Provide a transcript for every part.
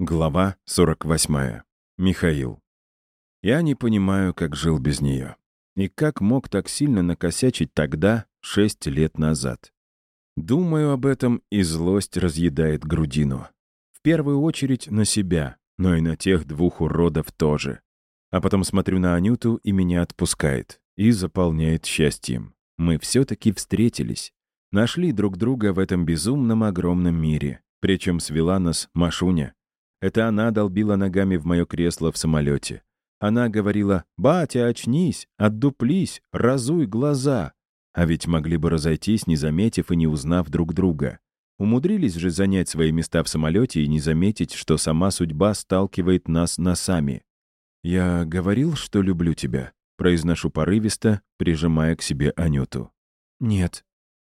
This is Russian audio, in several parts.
Глава 48. Михаил. Я не понимаю, как жил без нее. И как мог так сильно накосячить тогда, шесть лет назад. Думаю об этом, и злость разъедает грудину. В первую очередь на себя, но и на тех двух уродов тоже. А потом смотрю на Анюту, и меня отпускает. И заполняет счастьем. Мы все-таки встретились. Нашли друг друга в этом безумном огромном мире. Причем свела нас Машуня. Это она долбила ногами в мое кресло в самолете. Она говорила «Батя, очнись, отдуплись, разуй глаза». А ведь могли бы разойтись, не заметив и не узнав друг друга. Умудрились же занять свои места в самолете и не заметить, что сама судьба сталкивает нас носами. «Я говорил, что люблю тебя», — произношу порывисто, прижимая к себе Анюту. «Нет».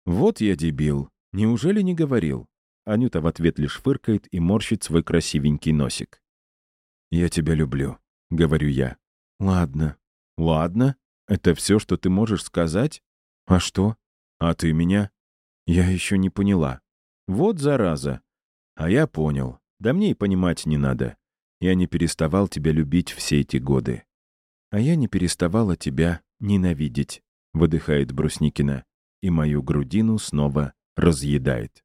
«Вот я дебил. Неужели не говорил?» Анюта в ответ лишь фыркает и морщит свой красивенький носик. «Я тебя люблю», — говорю я. «Ладно». «Ладно? Это все, что ты можешь сказать? А что? А ты меня?» «Я еще не поняла». «Вот зараза». «А я понял. Да мне и понимать не надо. Я не переставал тебя любить все эти годы». «А я не переставала тебя ненавидеть», — выдыхает Брусникина, и мою грудину снова разъедает.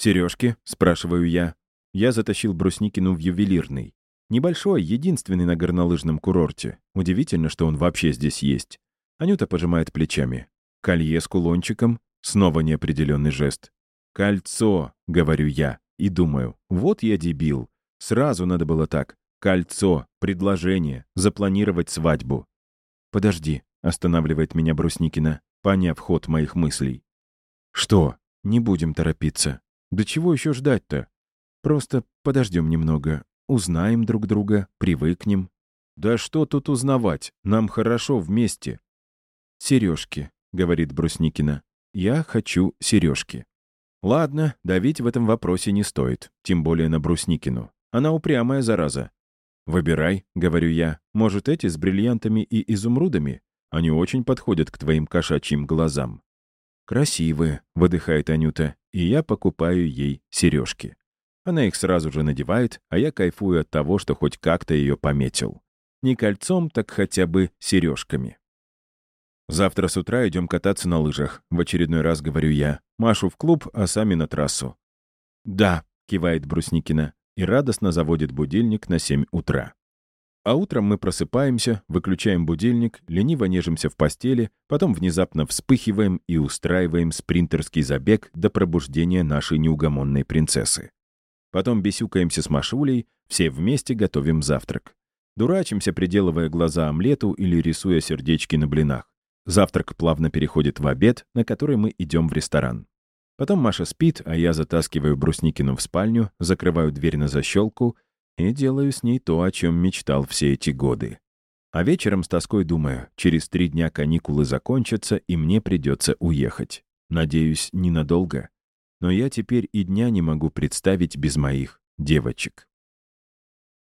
«Сережки?» — спрашиваю я. Я затащил Брусникину в ювелирный. Небольшой, единственный на горнолыжном курорте. Удивительно, что он вообще здесь есть. Анюта пожимает плечами. Колье с кулончиком. Снова неопределенный жест. «Кольцо», — говорю я. И думаю, вот я дебил. Сразу надо было так. Кольцо, предложение, запланировать свадьбу. «Подожди», — останавливает меня Брусникина, поняв ход моих мыслей. «Что? Не будем торопиться. Да чего еще ждать-то? Просто подождем немного, узнаем друг друга, привыкнем. Да что тут узнавать? Нам хорошо вместе. Сережки, говорит Брусникина. Я хочу сережки. Ладно, давить в этом вопросе не стоит, тем более на Брусникину. Она упрямая зараза. «Выбирай», — говорю я. «Может, эти с бриллиантами и изумрудами? Они очень подходят к твоим кошачьим глазам». «Красивые», — выдыхает Анюта и я покупаю ей сережки. Она их сразу же надевает, а я кайфую от того, что хоть как-то ее пометил. Не кольцом, так хотя бы сережками. Завтра с утра идем кататься на лыжах. В очередной раз говорю я. Машу в клуб, а сами на трассу. «Да», — кивает Брусникина и радостно заводит будильник на 7 утра. А утром мы просыпаемся, выключаем будильник, лениво нежимся в постели, потом внезапно вспыхиваем и устраиваем спринтерский забег до пробуждения нашей неугомонной принцессы. Потом бесюкаемся с Машулей, все вместе готовим завтрак. Дурачимся, приделывая глаза омлету или рисуя сердечки на блинах. Завтрак плавно переходит в обед, на который мы идем в ресторан. Потом Маша спит, а я затаскиваю Брусникину в спальню, закрываю дверь на защелку — и делаю с ней то, о чем мечтал все эти годы. А вечером с тоской думаю, через три дня каникулы закончатся, и мне придется уехать. Надеюсь, ненадолго. Но я теперь и дня не могу представить без моих девочек.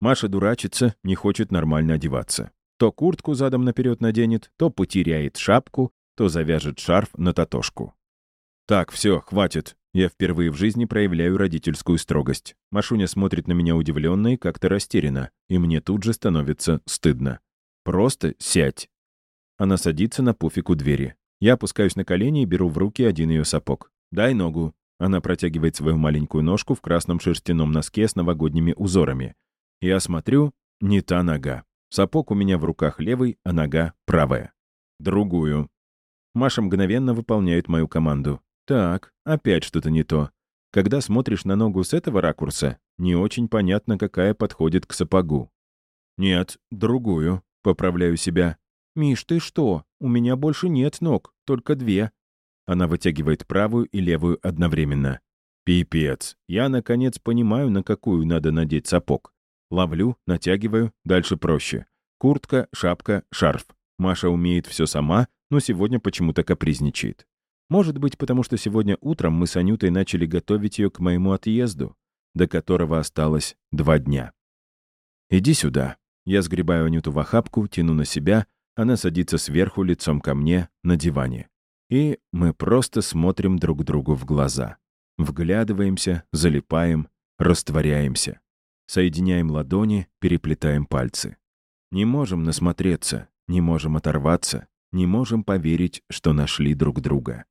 Маша дурачится, не хочет нормально одеваться. То куртку задом наперед наденет, то потеряет шапку, то завяжет шарф на татошку. «Так, все, хватит. Я впервые в жизни проявляю родительскую строгость. Машуня смотрит на меня удивленно и как-то растерянно, и мне тут же становится стыдно. «Просто сядь». Она садится на пуфик у двери. Я опускаюсь на колени и беру в руки один ее сапог. «Дай ногу». Она протягивает свою маленькую ножку в красном шерстяном носке с новогодними узорами. Я смотрю, не та нога. Сапог у меня в руках левый, а нога правая. Другую. Маша мгновенно выполняет мою команду. Так, опять что-то не то. Когда смотришь на ногу с этого ракурса, не очень понятно, какая подходит к сапогу. Нет, другую, поправляю себя. «Миш, ты что? У меня больше нет ног, только две». Она вытягивает правую и левую одновременно. Пипец. Я, наконец, понимаю, на какую надо надеть сапог. Ловлю, натягиваю, дальше проще. Куртка, шапка, шарф. Маша умеет все сама, но сегодня почему-то капризничает. Может быть, потому что сегодня утром мы с Анютой начали готовить ее к моему отъезду, до которого осталось два дня. «Иди сюда». Я сгребаю Анюту в охапку, тяну на себя, она садится сверху лицом ко мне на диване. И мы просто смотрим друг другу в глаза. Вглядываемся, залипаем, растворяемся. Соединяем ладони, переплетаем пальцы. Не можем насмотреться, не можем оторваться, не можем поверить, что нашли друг друга.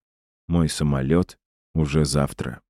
Мой самолет уже завтра.